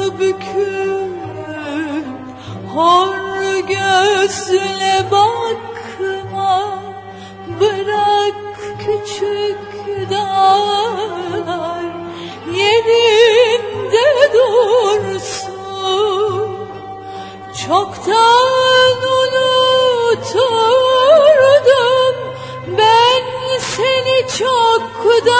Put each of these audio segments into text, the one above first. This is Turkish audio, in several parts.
Boynu bükük bakma. Bırak küçük dağlar Yerinde dursun. Çoktan unuturdum Ben seni çoktan.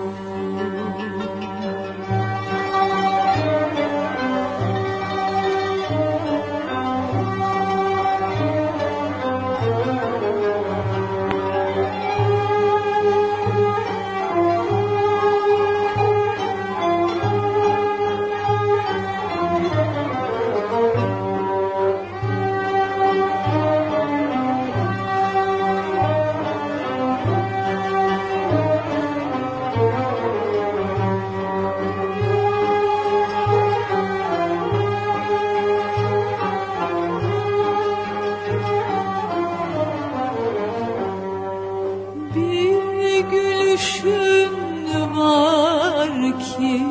var ki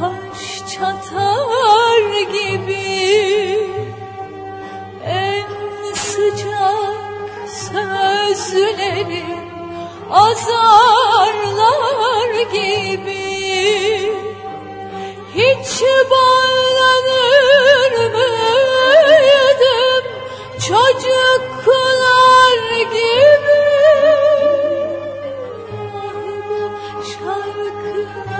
kaş çatar gibi. En sıcak sözlerin azarlar gibi. Hiç bağlanır mıydım çocuklar gibi? Ah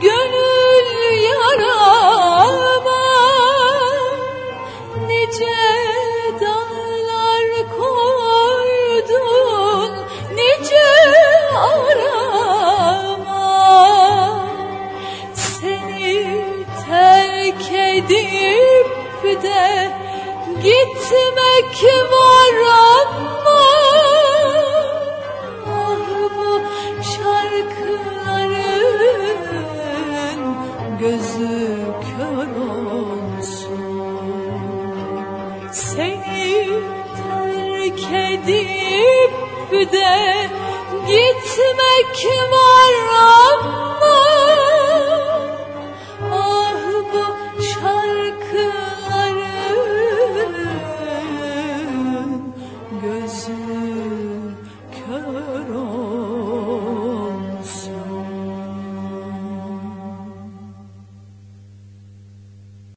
gönül yarama. Nice dağlar koydun nice arama. Seni terk edip de gitmek var Seni terk edip de gitmek var. ama